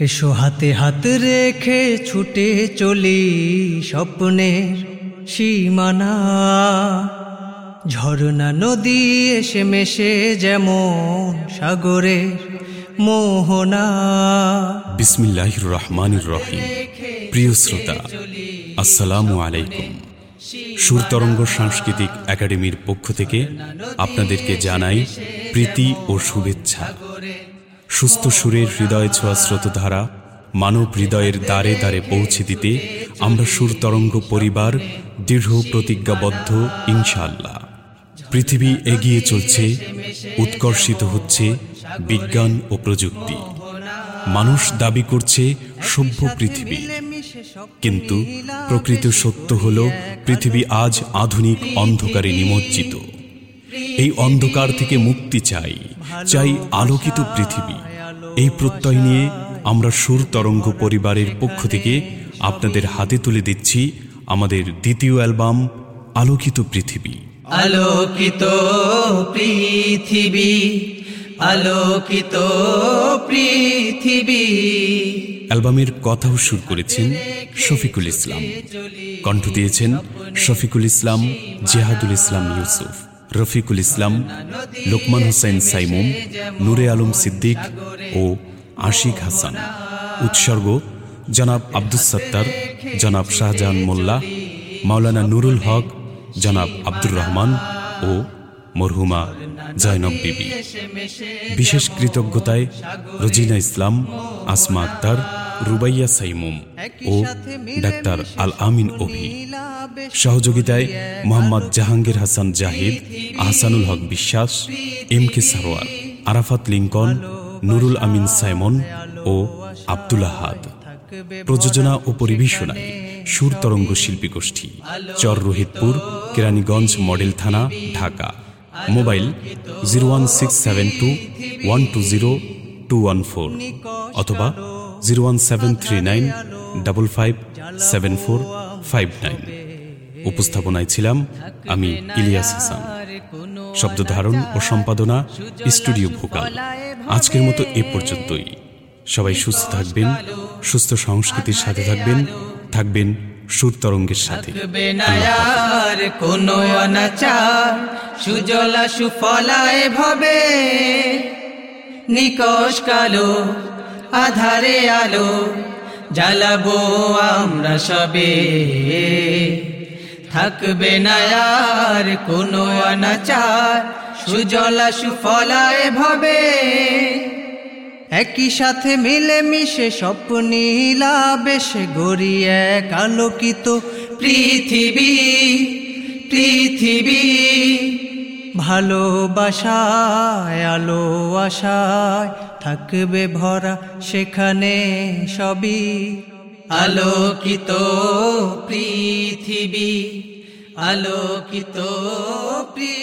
এসো হাতে হাত রেখে ছুটে চলি স্বপ্নের সীমানা। ঝর্ণা নদী এসে মেশে যেমন সাগরের মোহনা। বিসমিল্লাহির রহমানির রহিম। প্রিয় শ্রোতা, আসসালামু আলাইকুম। সুরতরঙ্গ সাংস্কৃতিক একাডেমির পক্ষ থেকে আপনাদেরকে জানাই প্রীতি ও শুভেচ্ছা। সুস্থ সুরের হৃদয় ছোঁয়া স্রোতধারা, মানব হৃদয়ের দ্বারে দ্বারে পৌঁছে দিতে আমরা সুরতরঙ্গ পরিবার দৃঢ় প্রতিজ্ঞাবদ্ধ ইনশাল্লাহ পৃথিবী এগিয়ে চলছে, উৎকর্ষিত হচ্ছে বিজ্ঞান ও প্রযুক্তি। মানুষ দাবি করছে সভ্য পৃথিবী। কিন্তু প্রকৃত সত্য হল পৃথিবী আজ আধুনিক অন্ধকারে নিমজ্জিত। এই অন্ধকার থেকে মুক্তি চাই চাই আলোকিত পৃথিবী। এই প্রত্যয় নিয়ে আমরা সুর তরঙ্গ পরিবারের পক্ষ থেকে আপনাদের হাতে তুলে দিচ্ছি আমাদের দ্বিতীয় অ্যালবাম আলোকিত পৃথিবী। আলোকিত পৃথিবী আলোকিত পৃথিবী। অ্যালবামের কথাও সুর করেছেন শফিকুল ইসলাম। কণ্ঠ দিয়েছেন শফিকুল ইসলাম জেহাদুল ইসলাম ইউসুফ। রফিকুল ইসলাম, লোকমান হোসেন সাইমুম, নূরে আলম সিদ্দিক ও আশিক হাসান। উৎসর্গ, জনাব আব্দুস সত্তার, জনাব শাহজাহান মোল্লা, মাওলানা নুরুল হক, জনাব আব্দুর রহমান ও মরহুমা জয়নব বিবি। বিশেষ কৃতজ্ঞতায় রজিনা ইসলাম, আসমা আক্তার, রুবাইয়া সাইমুম ও ডাক্তার আল আমিন অভি। সহযোগিতায় Mohammad Jahangir Hasan Jahid, Ahsanul Haque Biswas, M K Sarwar, Arafat Lincoln, Nurul Amin Saimon ও আব্দুল আহাদ। প্রযোজনা ও পরিবেশনায় সুর তরঙ্গ শিল্পী গোষ্ঠী, চর রোহিতপুর, কেরানীগঞ্জ মডেল থানা, Dhaka. Mobile zero one six seven two one two zero two one four অথবা zero one seven three nine double five seven four five nine. উপস্থাপনায় ছিলাম আমি ইলিয়াস হাসান। শব্দ ধারণ ও সম্পাদনা স্টুডিও ভোকাল। আজকের মতো এ পর্যন্তই। সবাই সুস্থ থাকবেন সুস্থ সংস্কৃতির সাথে থাকবেন থাকবেন সুর তরঙ্গের সাথে। থাকবে কোনো অনাচার সুজলা সুফলায় ভবে। নিকশ কালো আধারে আলো জ্বালাবো আমরা সবে। থাকবে না আর কোনো অনাচার, সুজলা সুফলায় ভবে। একই সাথে মিলে মিশে স্বপ্নীলা বেশ গড়ি এক আলোকিত পৃথিবী পৃথিবী। ভালোবাসায়, আলো আশায় থাকবে ভরা, সেখানে সবই। আলোকিত পৃথিবী আলোকিত পৃথিবী